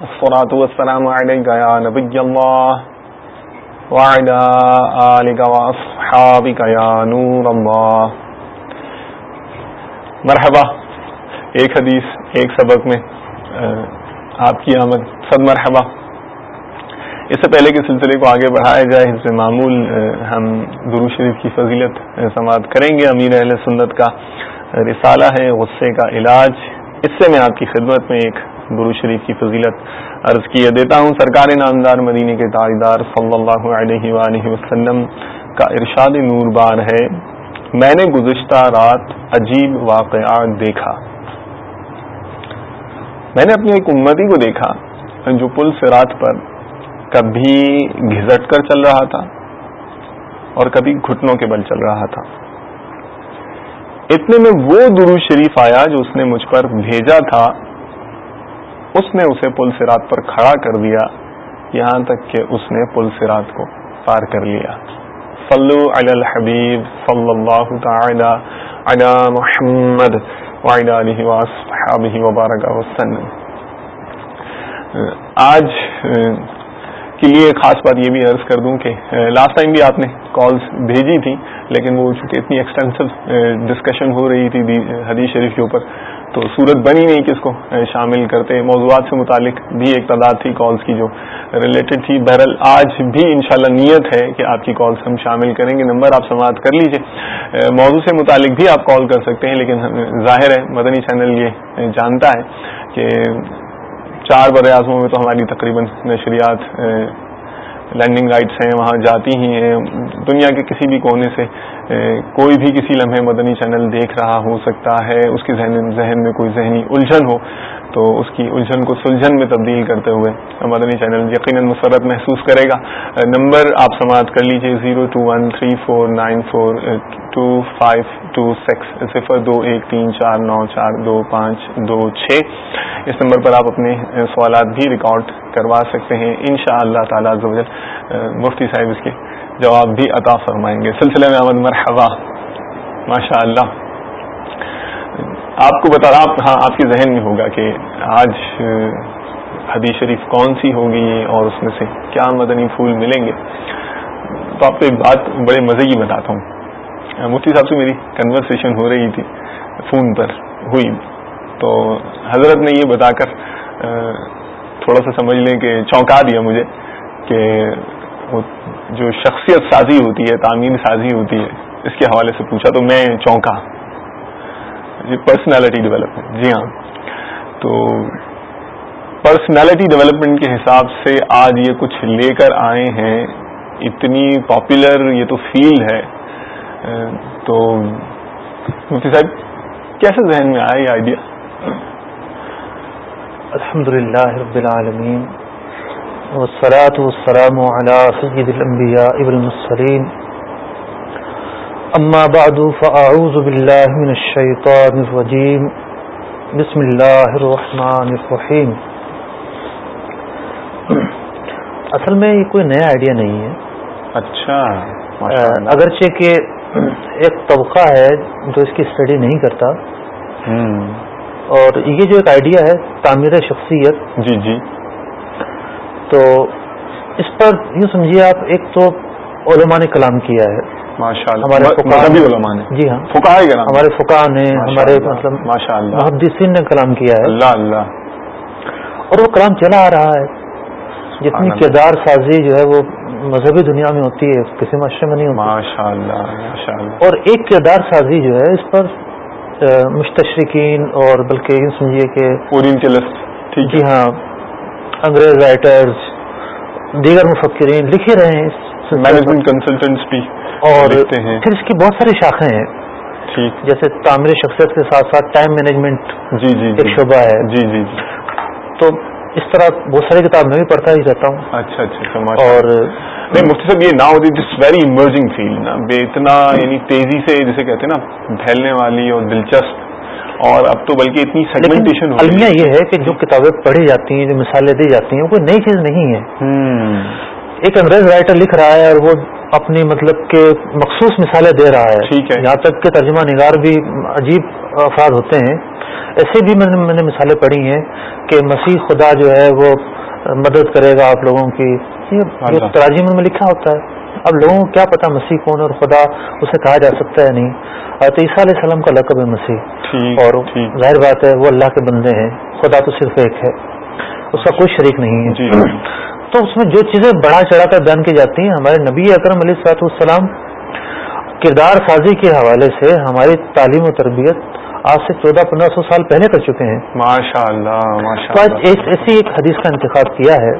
الصلاة والسلام عليك يا نبي الله وعلى آلك وأصحابك يا نور الله. مرحبا. ایک حدیث، ایک سبق میں آپ کی آمد. صد مرحبا. اس سے پہلے کے سلسلے کو آگے بڑھایا جائے اس معمول ہم درو شریف کی فضیلت سماعت کریں گے. امیر اہل سنت کا رسالہ ہے، غصے کا علاج. اس سے میں آپ کی خدمت میں ایک درو شریف کی فضیلت عرض کیے دیتا ہوں، سرکار نامدار مدینہ کے تاجدار صلی اللہ علیہ وآلہ وسلم کا ارشاد نور بار ہے۔ میں نے گزشتہ رات عجیب واقعات دیکھا۔ میں نے اپنی ایک امتی کو دیکھا جو پل سرات پر کبھی گھسٹ کر چل رہا تھا اور کبھی گھٹنوں کے بل چل رہا تھا۔ اتنے میں وہ درو شریف آیا جو اس نے مجھ پر بھیجا تھا اس نے اسے پل سرات پر کھڑا کر دیا، یہاں تک کہ اس نے پل سرات کو پار کر لیا۔ صلو علی الحبیب صلی اللہ تعالی علی محمد وعلی علیہ وآصحابہ وبارک وسلم۔ آج کے لیے خاص بات یہ بھی عرض کر دوں کہ لاسٹ ٹائم بھی آپ نے کالز بھیجی تھی، لیکن وہ چونکہ اتنی ایکسٹینسو ڈسکشن ہو رہی تھی حدیث شریف کے اوپر۔ تو صورت بنی نہیں کہ اس کو شامل کرتے. موضوعات سے متعلق بھی ایک تعداد تھی کالز کی جو ریلیٹڈ تھی. بہرحال آج بھی انشاءاللہ نیت ہے کہ آپ کی کالز ہم شامل کریں گے. نمبر آپ سماعت کر لیجیے. موضوع سے متعلق بھی آپ کال کر سکتے ہیں، لیکن ظاہر ہے مدنی چینل یہ جانتا ہے کہ چار بر اعظموں میں تو ہماری تقریباً نشریات لینڈنگ رائٹس ہیں، وہاں جاتی ہی ہیں۔ دنیا کے کسی بھی کونے سے کوئی بھی کسی لمحے مدنی چینل دیکھ رہا ہو سکتا ہے، اس کے ذہن ذہن میں کوئی ذہنی الجھن ہو، تو اس کی الجھن کو سلجھن میں تبدیل کرتے ہوئے مدنی چینل یقیناً مسرت محسوس کرے گا۔ نمبر آپ سماعت کر لیجیے zero two one three four nine four two five two six, صفر دو ایک تین چار نو چار دو پانچ دو چھ۔ اس نمبر پر آپ اپنے سوالات بھی ریکارڈ کروا سکتے ہیں۔ ان شاء اللہ تعالیٰ مفتی صاحب اس کے جواب بھی عطا فرمائیں گے۔ سلسلے میں احمد مرحبا۔ ماشاء اللہ آپ کو بتا رہا ہاں آپ کے ذہن میں ہوگا کہ آج حدیث شریف کون سی ہوگی اور اس میں سے کیا مدنی پھول ملیں گے؟ تو آپ کو ایک بات بڑے مزے کی بتاتا ہوں۔ مفتی صاحب سے میری کنورسیشن ہو رہی تھی، فون پر ہوئی۔ تو حضرت نے یہ بتا کر تھوڑا سا سمجھ لیں کہ چونکا دیا مجھے کہ جو شخصیت سازی ہوتی ہے، تعمیر سازی ہوتی ہے، اس کے حوالے سے پوچھا تو میں چونکا۔ پرسنالٹی ڈیولپمنٹ جی ہاں۔ تو پرسنالٹی ڈیولپمنٹ کے حساب سے آج یہ کچھ لے کر آئے ہیں، اتنی پاپولر یہ تو فیلڈ ہے۔ تو مفتی صاحب، کیسے ذہن میں آیا یہ آئیڈیا الحمد للہ رب العالمین والصلاة والسلام على سید الانبیاء والمرسلین اما بعد فاعوذ باللہ من الشیطان الرجیم بسم اللہ الرحمن الرحیم اصل میں یہ کوئی نیا آئیڈیا نہیں ہے. اچھا اگرچہ کہ ایک طبقہ ہے جو اس کی اسٹڈی نہیں کرتا. اور یہ جو ایک آئیڈیا ہے تعمیر شخصیت جی جی۔ تو اس پر یوں سمجھیے آپ ایک تو علماء نے کلام کیا ہے۔ ہمارے علماء نے۔ جی ہاں۔ ہمارے فقہ نے ہمارے مطلب محدثین نے کلام کیا ہے۔ اللہ اللہ۔ اور وہ کلام چلا آ رہا ہے۔ جتنی کردار سازی جو ہے وہ مذہبی دنیا میں ہوتی ہے کسی معاشرے میں نہیں ہوتی۔ اور ایک کردار سازی جو ہے اس پر مستشرقین اور بلکہ یوں سمجھیے کہ جی ہاں انگریز رائٹرز دیگر مفکرین لکھے رہے ہیں مینجمنٹ کنسلٹنٹس بھی اور پھر اس کی بہت ساری شاخیں ہیں۔ جیسے تعمیر شخصیت کے ساتھ ساتھ ٹائم مینجمنٹ جی جی ایک شعبہ ہے۔ جی جی تو اس طرح بہت ساری کتاب میں بھی پڑھتا ہی رہتا ہوں۔ اچھا, اچھا، اور نہیں مفتی صاحب یہ نا ہوتی دس ویری ایمرجنگ فیل نا۔ بے اتنا یعنی تیزی سے جسے کہتے ہیں نا پھیلنے والی اور دلچسپ۔ اور اب تو بلکہ اتنی سیگمنٹیشن المیہ یہ ہے کہ جو کتابیں پڑھی جاتی ہیں جو مثالیں دی جاتی ہیں وہ کوئی نئی چیز نہیں ہے۔ ایک انگریز رائٹر لکھ رہا ہے اور وہ اپنی مطلب کہ مخصوص مثالیں دے رہا ہے۔ ٹھیک ہے۔ یہاں تک کہ ترجمہ نگار بھی عجیب افراد ہوتے ہیں۔ ایسے بھی میں نے مثالیں پڑھی ہیں کہ مسیح خدا جو ہے وہ مدد کرے گا آپ لوگوں کی؟ جو تراجیم میں لکھا ہوتا ہے۔ اب لوگوں کو کیا پتا مسیح کون اور خدا اسے کہا جا سکتا ہے نہیں؟ اور عیسیٰ علیہ السلام کا لقب ہے مسیح۔ اور ظاہر بات ہے وہ اللہ کے بندے ہیں۔ خدا تو صرف ایک ہے۔ اس کا کوئی شریک نہیں ہے۔ جی۔ تو اس میں جو چیزیں بڑا چڑھا کر بیان کی جاتی ہیں ہمارے نبی اکرم علیہ سات السلام کردار سازی کے حوالے سے ہماری تعلیم و تربیت آج سے چودہ پندرہ سو سال پہلے کر چکے ہیں۔ ماشاء اللہ ایسی ایک حدیث کا انتخاب کیا ہے۔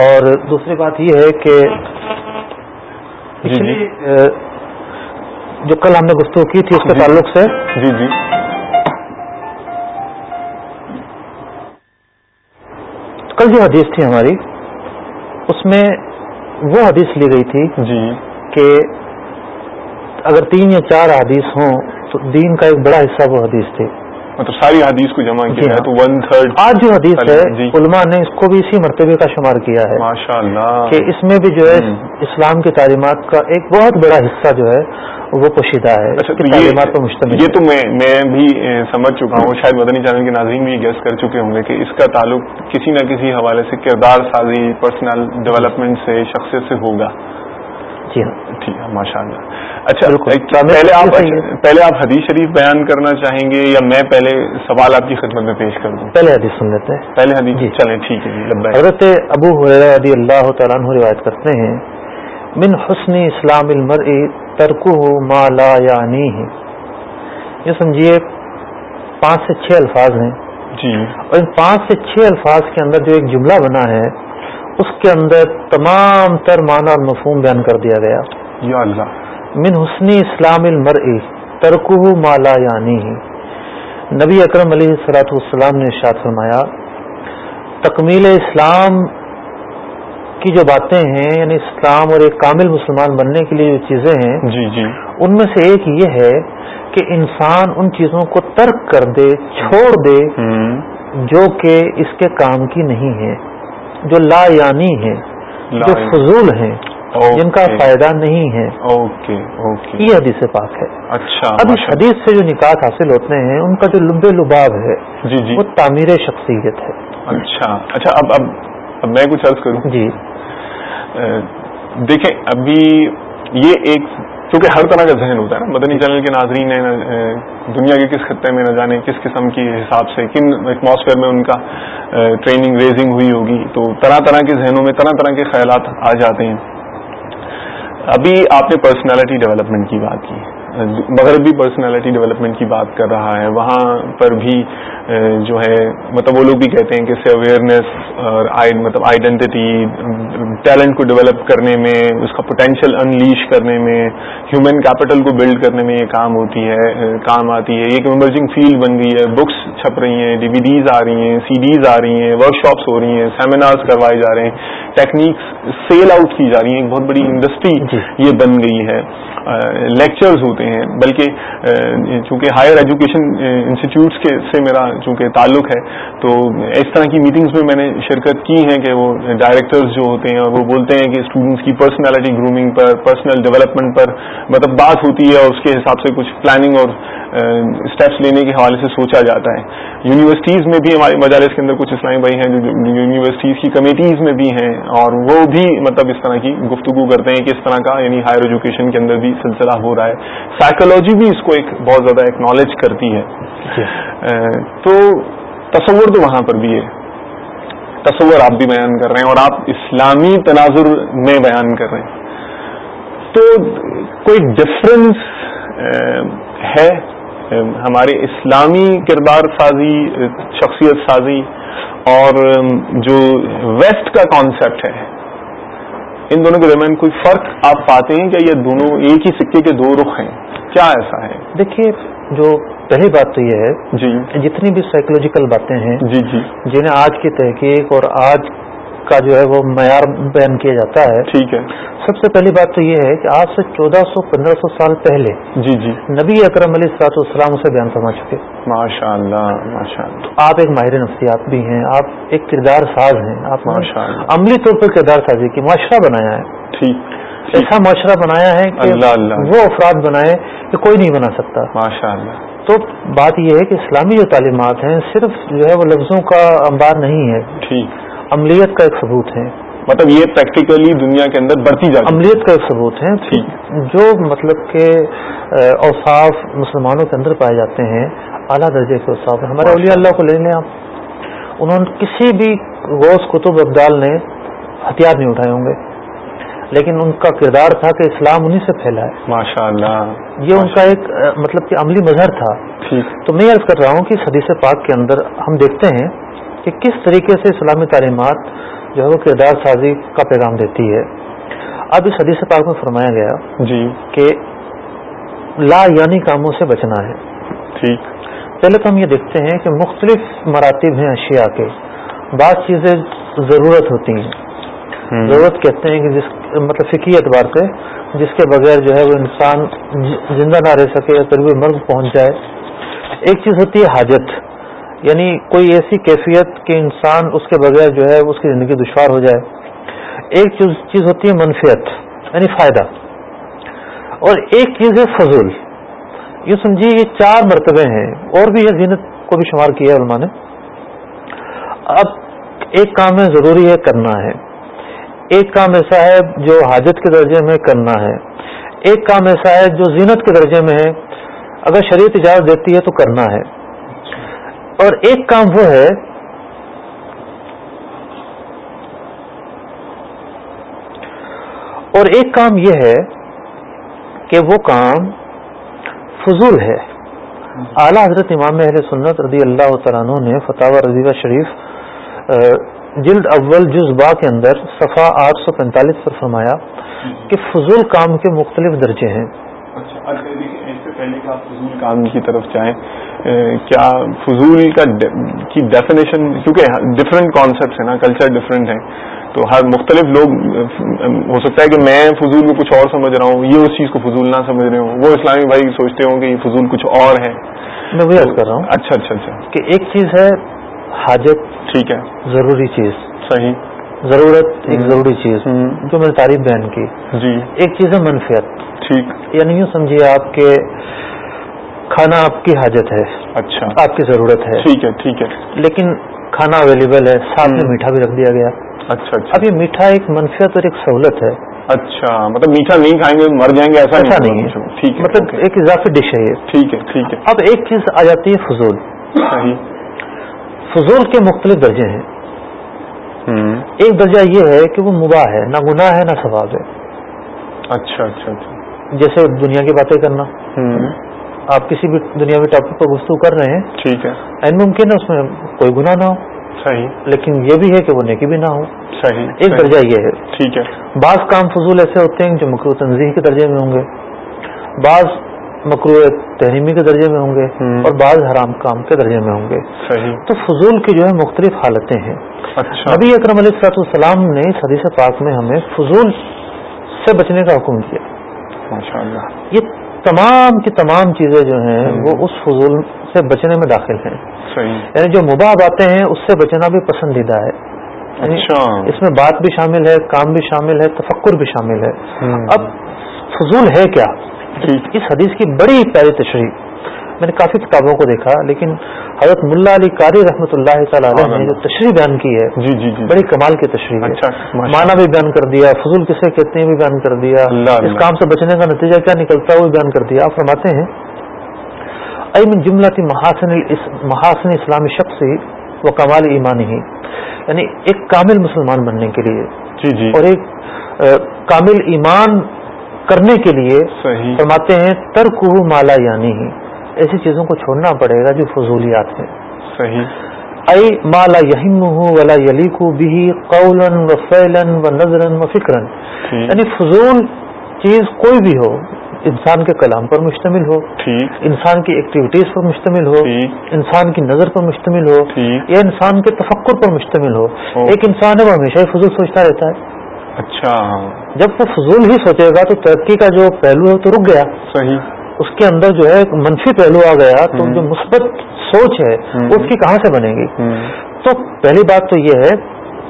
اور دوسری بات یہ ہے کہ جی، جی۔ جو کل ہم نے گفتگو کی تھی اس کے جی۔ تعلق سے۔ جی جی۔ کل جو حدیث تھی ہماری اس میں وہ حدیث لی گئی تھی جی۔ کہ اگر تین یا چار حدیث ہوں تو دین کا ایک بڑا حصہ وہ حدیث تھی۔ مطلب ساری حدیث کو جمع کیا ہے ہاں۔ تو ون تھرڈ آج جو حدیث ہے جی۔ علماء نے اس کو بھی اسی مرتبے کا شمار کیا ہے ماشاء اللہ کہ اس میں بھی جو ہے اسلام کی تعلیمات کا ایک بہت بڑا حصہ جو ہے وہ پوشیدہ ہے۔ اچھا، تعلیمات پر مشتمل یہ تو میں میں بھی سمجھ چکا ہوں۔ شاید مدنی چینل کے ناظرین بھی گیس کر چکے ہوں گے کہ اس کا تعلق کسی نہ کسی حوالے سے کردار سازی پرسنل ڈیولپمنٹ سے شخصیت سے ہوگا۔ جی ہاں ٹھیک ہے ماشاء اللہ اچھا پہلے آپ پہلے آپ حدیث شریف بیان کرنا چاہیں گے یا میں پہلے سوال آپ کی خدمت میں پیش کر دوں؟ پہلے حدیث سن لیتے ہیں۔ پہلے حدیث؟ جی۔ چلیں ٹھیک ہے جی حضرت ابو رضی اللہ تعالیٰ روایت کرتے ہیں من حسن اسلام المرء ترکو ما لا یعنی یہ سمجھیے پانچ سے چھ الفاظ ہیں۔ جی۔ اور ان پانچ سے چھ الفاظ کے اندر جو ایک جملہ بنا ہے اس کے اندر تمام تر معنی اور مفہوم بیان کر دیا گیا۔ یا اللہ۔ من حسنی اسلام المرء ترکو مالا یعنی۔ نبی اکرم علیہ السلاۃ والسلام نے ارشاد فرمایا تکمیل اسلام کی جو باتیں ہیں یعنی اسلام اور ایک کامل مسلمان بننے کے لیے جو چیزیں ہیں جی جی۔ ان میں سے ایک یہ ہے کہ انسان ان چیزوں کو ترک کر دے چھوڑ دے جو کہ اس کے کام کی نہیں ہے جو لا یعنی ہے جو فضول ہیں جن کا فائدہ نہیں ہے۔ یہ حدیث پاک ہے۔ اچھا اب اس حدیث سے جو نکات حاصل ہوتے ہیں ان کا جو لب لباب ہے جی جی۔ وہ تعمیر شخصیت ہے۔ اچھا اچھا اب اب اب میں کچھ عرض کروں۔ جی۔ دیکھیں ابھی یہ ایک کیونکہ ہر طرح کا ذہن ہوتا ہے نا۔ مدنی چینل کے ناظرین ہیں دنیا کے کس خطے میں نہ جانے، کس قسم کے حساب سے، کن ایٹماسفیئر میں ان کا ٹریننگ ریزنگ ہوئی ہوگی۔ تو طرح طرح کے ذہنوں میں طرح طرح کے خیالات آ جاتے ہیں۔ ابھی آپ نے پرسنالٹی ڈیولپمنٹ کی بات کی۔ مغربی پرسنالٹی ڈیولپمنٹ کی بات کر رہا ہے۔ وہاں پر بھی جو ہے مطلب وہ لوگ بھی کہتے ہیں کہ اس سے اویئرنیس اور مطلب آئیڈینٹی ٹیلنٹ کو ڈیولپ کرنے میں اس کا پوٹینشیل انلیش کرنے میں ہیومن کیپٹل کو بلڈ کرنے میں یہ کام ہوتی ہے کام آتی ہے. ایک ایمرجنگ فیلڈ بن گئی ہے. بکس چھپ رہی ہیں ڈی وی ڈیز آ رہی ہیں سی ڈیز آ رہی ہیں ورک شاپس ہو رہی ہیں سیمینارز کروائے جا رہے ہیں. ٹیکنیکس سیل آؤٹ کی جا رہی ہیں. ایک بہت بڑی انڈسٹری جی۔ یہ بن گئی ہے. لیکچرز ہوتے ہیں. بلکہ چونکہ ہائر ایجوکیشن انسٹیٹیوٹس کے سے میرا چونکہ تعلق ہے تو اس طرح کی میٹنگز میں میں نے شرکت کی ہے کہ وہ ڈائریکٹرز جو ہوتے ہیں وہ بولتے ہیں کہ اسٹوڈنٹس کی پرسنالٹی گرومنگ پر پرسنل ڈیولپمنٹ پر مطلب بات ہوتی ہے اور اس کے حساب سے کچھ پلاننگ اور اسٹیپس لینے کے حوالے سے سوچا جاتا ہے۔ یونیورسٹیز میں بھی ہمارے مجالس کے اندر کچھ اسلامی بھائی ہیں جو یونیورسٹیز کی کمیٹیز میں بھی ہیں اور وہ بھی مطلب اس طرح کی گفتگو کرتے ہیں کہ اس طرح کا یعنی ہائر ایجوکیشن کے اندر بھی سلسلہ ہو رہا ہے۔ سائیکولوجی بھی اس کو ایک بہت زیادہ ایکنالج کرتی ہے۔ جی۔ تو تصور تو وہاں پر بھی ہے۔ تصور آپ بھی بیان کر رہے ہیں اور آپ اسلامی تناظر میں بیان کر رہے ہیں۔ تو کوئی ڈفرنس ہے؟ ہمارے اسلامی کردار سازی شخصیت سازی اور جو ویسٹ کا کانسیپٹ ہے ان دونوں کے درمیان کوئی فرق آپ پاتے ہیں کیا یہ دونوں ایک ہی سکے کے دو رخ ہیں؟ کیا ایسا ہے؟ دیکھیے جو پہلی بات تو یہ ہے جی۔ جتنی بھی سائیکولوجیکل باتیں ہیں جی جی۔ جنہیں آج کی تحقیق اور آج کا جو ہے وہ معیار بیان کیا جاتا ہے۔ ٹھیک ہے۔ سب سے پہلی بات تو یہ ہے کہ آج سے چودہ سو پندرہ سو سال پہلے جی جی۔ نبی اکرم علیہ سلاط السلام اسے بیان فرما چکے۔ ماشاء اللہ ماشاء اللہ آپ ایک ماہر نفسیات بھی ہیں آپ ایک کردار ساز ہیں آپ ماشاء اللہ عملی طور پر کردار سازی کی معاشرہ بنایا ہے۔ ٹھیک۔ ایسا معاشرہ بنایا ہے کہ اللہ اللہ۔ وہ افراد بنائے کہ کوئی نہیں بنا سکتا۔ ماشاء اللہ تو بات یہ ہے کہ اسلامی جو تعلیمات ہیں صرف جو ہے وہ لفظوں کا انبار نہیں ہے۔ ٹھیک۔ عملیت کا ایک ثبوت ہے۔ مطلب یہ پریکٹیکلی دنیا کے اندر بڑھتی جاتی عملیت کا ایک ثبوت ہے۔ جو مطلب کہ اوصاف مسلمانوں کے اندر پائے جاتے ہیں اعلیٰ درجے کے اوصاف ہمارے اولیاء اللہ کو لے لیں آپ۔ انہوں نے کسی بھی غوث کتب ابدال نے ہتھیار نہیں اٹھائے ہوں گے۔ لیکن ان کا کردار تھا کہ اسلام انہیں سے پھیلا ہے۔ ماشاء اللہ یہ ان کا ایک مطلب کہ عملی مظہر تھا۔ تو میں عرض کر رہا ہوں کہ حدیث پاک کے اندر ہم دیکھتے ہیں کہ کس طریقے سے اسلامی تعلیمات جو ہے وہ کردار سازی کا پیغام دیتی ہے۔ اب اس حدیث پاک میں فرمایا گیا جی۔ کہ لا یعنی کاموں سے بچنا ہے۔ ٹھیک۔ پہلے تو ہم یہ دیکھتے ہیں کہ مختلف مراتب ہیں اشیاء کے۔ بعض چیزیں ضرورت ہوتی ہیں۔ ضرورت کہتے ہیں کہ جس مطلب فکی اعتبار سے جس کے بغیر جو ہے وہ انسان زندہ نہ رہ سکے یا طلب مرگ پہنچ جائے۔ ایک چیز ہوتی ہے حاجت۔ یعنی کوئی ایسی کیفیت کہ انسان اس کے بغیر جو ہے اس کی زندگی دشوار ہو جائے۔ ایک چیز ہوتی ہے منفیت یعنی فائدہ۔ اور ایک چیز ہے فضول۔ یہ سمجھیے یہ چار مرتبے ہیں، اور بھی یہ زینت کو بھی شمار کیا ہے علماء نے۔ اب ایک کام ہے ضروری ہے کرنا ہے۔ ایک کام ایسا ہے جو حاجت کے درجے میں کرنا ہے۔ ایک کام ایسا ہے جو زینت کے درجے میں ہے۔ اگر شریعت اجازت دیتی ہے تو کرنا ہے۔ اور ایک کام وہ ہے اور ایک کام یہ ہے کہ وہ کام فضول ہے۔ اعلیٰ حضرت امام اہل سنت رضی اللہ تعالیٰ نے فتح رضیہ شریف جلد اول جز با کے اندر صفحہ آٹھ سو پینتالیس پر فرمایا کہ فضول کام کے مختلف درجے ہیں۔ اچھا پہلے کہ آپ فضول کام کی طرف جائیں کیا فضول کا کی ڈیفینیشن کیونکہ ڈفرینٹ کانسیپٹس ہیں نا کلچر ڈفرینٹ ہے تو ہر مختلف لوگ ہو سکتا ہے کہ میں فضول کو کچھ اور سمجھ رہا ہوں یہ اس چیز کو فضول نہ سمجھ رہے ہوں وہ اسلامی بھائی سوچتے ہوں کہ یہ فضول کچھ اور ہے میں وہی کر رہا ہوں اچھا اچھا اچھا۔ کہ ایک چیز ہے حاجت ٹھیک ہے۔ ضروری چیز۔ صحیح۔ ضرورت ایک ضروری چیز جو میں نے تعریف بیان کی۔ جی۔ ایک چیز ہے منفیت۔ ٹھیک۔ یعنی یوں سمجھیے آپ کے کھانا آپ کی حاجت ہے اچھا۔ آپ کی ضرورت ہے۔ ٹھیک ہے ٹھیک ہے۔ لیکن کھانا اویلیبل ہے ساتھ میں میٹھا بھی رکھ دیا گیا۔ اچھا اچھا۔ اب یہ میٹھا ایک منفیت اور ایک سہولت ہے۔ اچھا مطلب میٹھا نہیں کھائیں گے مر جائیں گے ایسا ایسا نہیں۔ ہے۔ ٹھیک مطلب ایک اضافی ڈش ہے یہ۔ ٹھیک ہے ٹھیک ہے۔ اب ایک چیز آ جاتی ہے فضول۔ فضول کے مختلف درجے ہیں۔ ایک درجہ یہ ہے کہ وہ مباح ہے نہ گناہ ہے نہ ثواب ہے۔ اچھا اچھا اچھا۔ جیسے دنیا کی باتیں کرنا۔ آپ کسی بھی دنیاوی ٹاپک پر گفتگو کر رہے ہیں ٹھیک ہے۔ این ممکن ہے اس میں کوئی گناہ نہ ہو۔ صحیح۔ لیکن یہ بھی ہے کہ وہ نیکی بھی نہ ہو۔ صحیح۔ ایک درجہ یہ ہے۔ ٹھیک ہے۔ بعض کام فضول ایسے ہوتے ہیں جو مکرو تنظیم کے درجے میں ہوں گے۔ بعض مکرو تحریمی کے درجے میں ہوں گے۔ اور بعض حرام کام کے درجے میں ہوں گے۔ صحیح۔ تو فضول کی جو ہے مختلف حالتیں ہیں۔ اچھا۔ نبی اکرم علیہ السلاط السلام نے حدیث پاک میں ہمیں فضول سے بچنے کا حکم اللہ یہ تمام کی تمام چیزیں جو ہیں وہ اس فضول سے بچنے میں داخل ہیں۔ یعنی جو مباح باتیں ہیں اس سے بچنا بھی پسندیدہ ہے۔ یعنی اچھا۔ اس میں بات بھی شامل ہے کام بھی شامل ہے تفکر بھی شامل ہے۔ اب فضول ہے کیا؟ اس حدیث کی بڑی پیاری تشریح۔ میں نے کافی کتابوں کو دیکھا لیکن حضرت ملا علی قاری رحمۃ اللہ تعالی علیہ نے جو تشریح بیان کی ہے جی جی جی۔ بڑی کمال کی تشریح ہے۔ اچھا مانا بھی بیان کر دیا فضول کسے کہتے ہیں بھی بیان کر دیا۔ اس کام سے بچنے کا نتیجہ کیا نکلتا ہے وہ بیان کر دیا۔ آپ فرماتے ہیں من جملہ تھی محاسن محاسن اسلامی شخصی و کمال ایمانی ہی. یعنی ایک کامل مسلمان بننے کے لیے۔ جی جی۔ اور ایک کامل ایمان کرنے کے لیے فرماتے ہیں ترک مالا یعنی ہی. ایسی چیزوں کو چھوڑنا پڑے گا جو فضولیات ہیں۔ صحیح۔ اے مالا ہوں ولا یلی کو بھی قولن و فیلن و نظرن و فکرن یعنی فضول چیز کوئی بھی ہو انسان کے کلام پر مشتمل ہو انسان کی ایکٹیویٹیز پر مشتمل ہو انسان کی نظر پر مشتمل ہو یا انسان کے تفکر پر مشتمل ہو۔ ایک انسان ہے وہ ہمیشہ ہی فضول سوچتا رہتا ہے۔ اچھا۔ جب وہ فضول ہی سوچے گا تو ترقی کا جو پہلو ہے تو رک گیا۔ صحیح۔ اس کے اندر جو ہے منفی پہلو آ گیا تو جو مثبت سوچ ہے وہ اس کی کہاں سے بنے گی؟ تو پہلی بات تو یہ ہے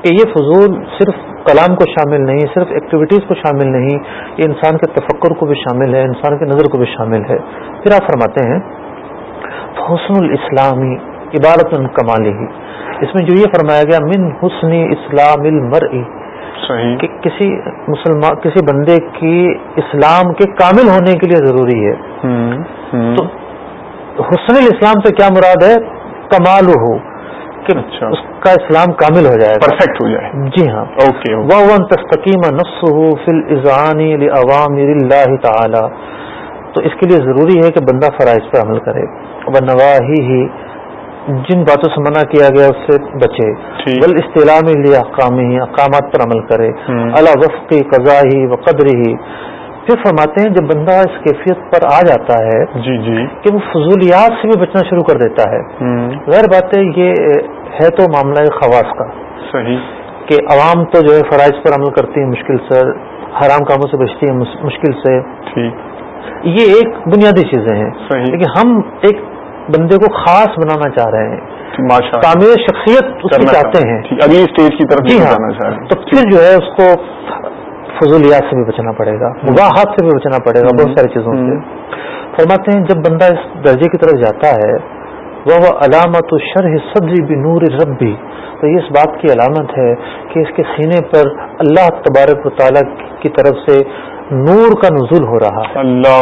کہ یہ فضول صرف کلام کو شامل نہیں صرف ایکٹیویٹیز کو شامل نہیں یہ انسان کے تفکر کو بھی شامل ہے انسان کے نظر کو بھی شامل ہے۔ پھر آپ فرماتے ہیں حسن الاسلامی عبارت کمالی ہی اس میں جو یہ فرمایا گیا من حسن اسلام المرئی کہ کسی مسلمان کسی بندے کی اسلام کے کامل ہونے کے لیے ضروری ہے. تو حسن الاسلام سے کیا مراد ہے؟ کمال ہو کہ اچھا۔ اس کا اسلام کامل ہو جائے پرفیکٹ ہو جائے. جی ہاں. اوکے وہ تستقیم نفس ہو فل ازانی عوام اللہ تعالی تو اس کے لیے ضروری ہے کہ بندہ فرائض پر عمل کرے. وہ نواحی ہی جن باتوں سے منع کیا گیا اس سے بچے۔ بل اصطلاح لیا احکام ہی احکامات پر عمل کرے۔ اللہ وفقی قضا ہی و قدر ہی پھر فرماتے ہیں جب بندہ اس کیفیت پر آ جاتا ہے جی جی۔ کہ وہ فضولیات سے بھی بچنا شروع کر دیتا ہے۔ غیر بات ہے یہ ہے تو معاملہ خواص کا۔ صحیح۔ کہ عوام تو جو ہے فرائض پر عمل کرتی ہے مشکل سے حرام کاموں سے بچتی ہے مشکل سے۔ یہ ایک بنیادی چیزیں ہیں۔ لیکن ہم ایک بندے کو خاص بنانا چاہ رہے ہیں۔ تعمیر شخصیت اس کی چاہتے ہیں۔ اگلی اسٹیج کی طرف جی ہاں۔ تو پھر جو ہے اس کو فضولیات سے بھی بچنا پڑے گا مباحت سے بھی بچنا پڑے گا بہت ساری چیزوں سے۔ فرماتے ہیں جب بندہ اس درجے کی طرف جاتا ہے وہ وہ علامت شرح صدری بھی نور ربی۔ تو یہ اس بات کی علامت ہے کہ اس کے سینے پر اللہ تبارک و تعالیٰ کی طرف سے نور کا نزول ہو رہا ہے۔ اللہ۔